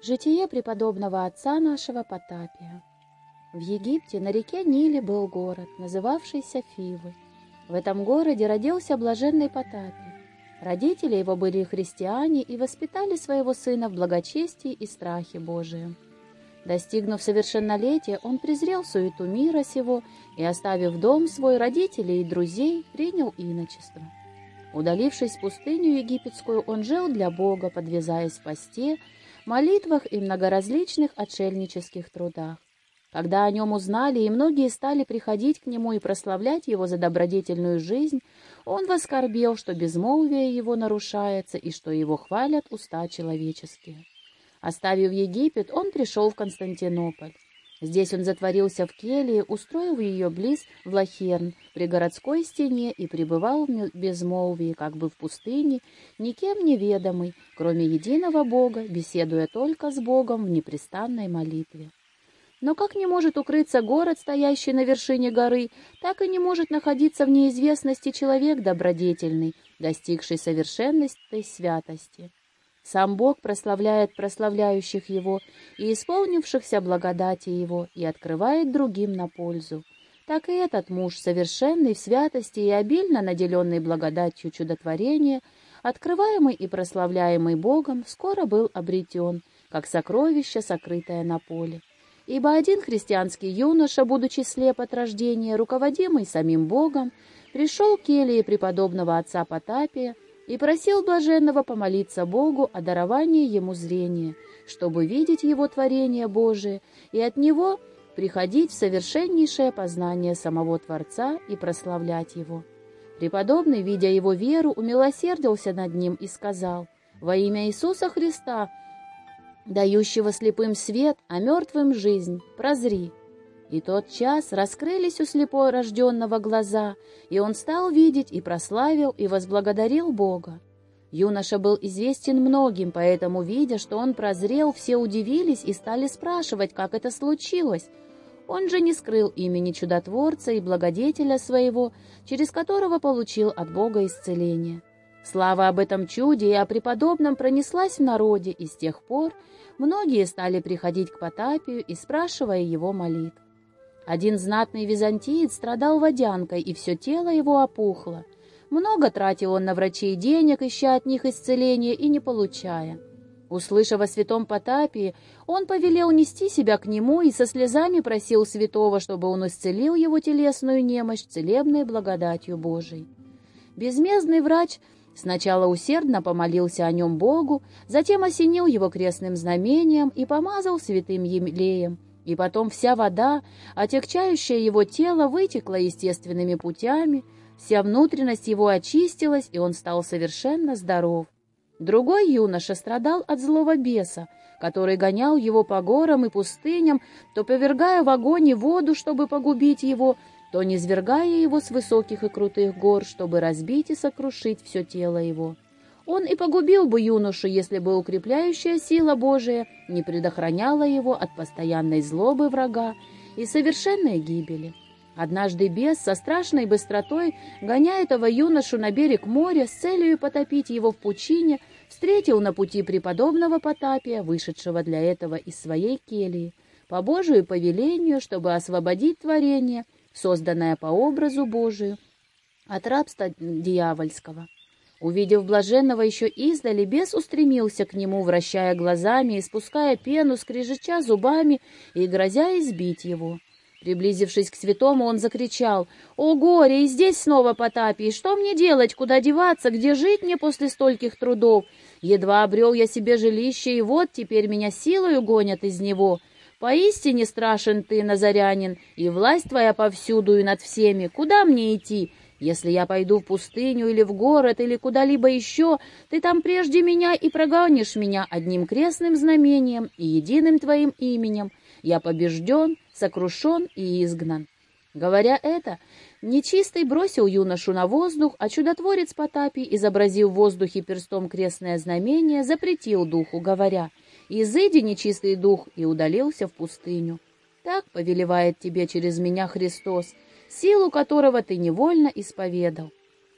Житие преподобного отца нашего Потапия. В Египте на реке Ниле был город, называвшийся Фивы. В этом городе родился блаженный Потапий. Родители его были христиане и воспитали своего сына в благочестии и страхе Божием. Достигнув совершеннолетия, он презрел суету мира сего и, оставив дом свой, родителей и друзей, принял иночество. Удалившись в пустыню египетскую, он жил для Бога, подвязаясь в посте, молитвах и многоразличных отшельнических трудах. Когда о нем узнали, и многие стали приходить к нему и прославлять его за добродетельную жизнь, он воскорбел, что безмолвие его нарушается и что его хвалят уста человеческие. Оставив Египет, он пришел в Константинополь. Здесь он затворился в келье, устроив ее близ в Лахерн, при городской стене, и пребывал в безмолвии, как бы в пустыне, никем неведомый, кроме единого Бога, беседуя только с Богом в непрестанной молитве. Но как не может укрыться город, стоящий на вершине горы, так и не может находиться в неизвестности человек добродетельный, достигший совершенности святости. Сам Бог прославляет прославляющих Его и исполнившихся благодати Его и открывает другим на пользу. Так и этот муж, совершенный в святости и обильно наделенный благодатью чудотворения, открываемый и прославляемый Богом, скоро был обретен, как сокровище, сокрытое на поле. Ибо один христианский юноша, будучи слеп от рождения, руководимый самим Богом, пришел к келье преподобного отца Потапия, и просил блаженного помолиться Богу о даровании ему зрения, чтобы видеть его творение Божие и от него приходить в совершеннейшее познание самого Творца и прославлять его. Преподобный, видя его веру, умилосердился над ним и сказал, «Во имя Иисуса Христа, дающего слепым свет, а мертвым жизнь, прозри». И тот час раскрылись у слепо рожденного глаза, и он стал видеть и прославил, и возблагодарил Бога. Юноша был известен многим, поэтому, видя, что он прозрел, все удивились и стали спрашивать, как это случилось. Он же не скрыл имени чудотворца и благодетеля своего, через которого получил от Бога исцеление. Слава об этом чуде и о преподобном пронеслась в народе, и с тех пор многие стали приходить к Потапию и спрашивая его молитв. Один знатный византиец страдал водянкой, и все тело его опухло. Много тратил он на врачей денег, ища от них исцеления и не получая. Услышав о святом Потапии, он повелел нести себя к нему и со слезами просил святого, чтобы он исцелил его телесную немощь целебной благодатью Божией. Безмездный врач сначала усердно помолился о нем Богу, затем осенил его крестным знамением и помазал святым елеем, и потом вся вода, отягчающая его тело, вытекла естественными путями, вся внутренность его очистилась, и он стал совершенно здоров. Другой юноша страдал от злого беса, который гонял его по горам и пустыням, то повергая в огонь и воду, чтобы погубить его, то низвергая его с высоких и крутых гор, чтобы разбить и сокрушить все тело его. Он и погубил бы юношу, если бы укрепляющая сила Божия не предохраняла его от постоянной злобы врага и совершенной гибели. Однажды бес со страшной быстротой, гоняя этого юношу на берег моря с целью потопить его в пучине, встретил на пути преподобного Потапия, вышедшего для этого из своей кельи, по Божию повелению, чтобы освободить творение, созданное по образу Божию, от рабства дьявольского. Увидев блаженного еще издали, бес устремился к нему, вращая глазами, испуская пену, скрежеча зубами и грозя избить его. Приблизившись к святому, он закричал, «О, горе! И здесь снова Потапий! Что мне делать? Куда деваться? Где жить мне после стольких трудов? Едва обрел я себе жилище, и вот теперь меня силою гонят из него. Поистине страшен ты, Назарянин, и власть твоя повсюду и над всеми. Куда мне идти? Если я пойду в пустыню или в город или куда-либо еще, ты там прежде меня и прогонишь меня одним крестным знамением и единым твоим именем. Я побежден, сокрушен и изгнан». Говоря это, нечистый бросил юношу на воздух, а чудотворец Потапий, изобразив в воздухе перстом крестное знамение, запретил духу, говоря, «Изыди, нечистый дух!» и удалился в пустыню. Так повелевает тебе через меня Христос — силу которого ты невольно исповедал.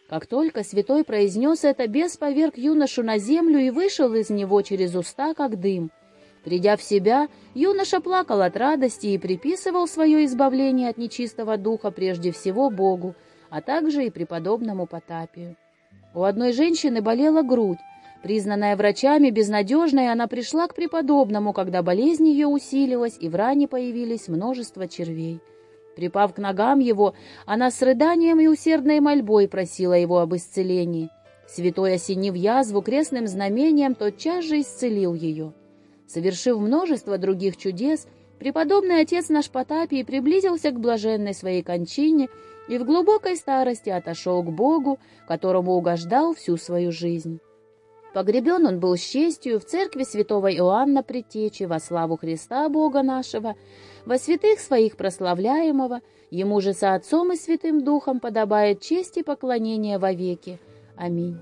Как только святой произнес это, бес поверг юношу на землю и вышел из него через уста, как дым. Придя в себя, юноша плакал от радости и приписывал свое избавление от нечистого духа прежде всего Богу, а также и преподобному Потапию. У одной женщины болела грудь. Признанная врачами безнадежной, она пришла к преподобному, когда болезнь ее усилилась и в ране появились множество червей. Припав к ногам его, она с рыданием и усердной мольбой просила его об исцелении. Святой, осенив язву крестным знамением, тотчас же исцелил ее. Совершив множество других чудес, преподобный отец наш Потапий приблизился к блаженной своей кончине и в глубокой старости отошел к Богу, которому угождал всю свою жизнь. Погребен он был с честью в церкви святого Иоанна Предтечи во славу Христа Бога нашего, во святых своих прославляемого, ему же со Отцом и Святым Духом подобает честь и поклонение вовеки. Аминь.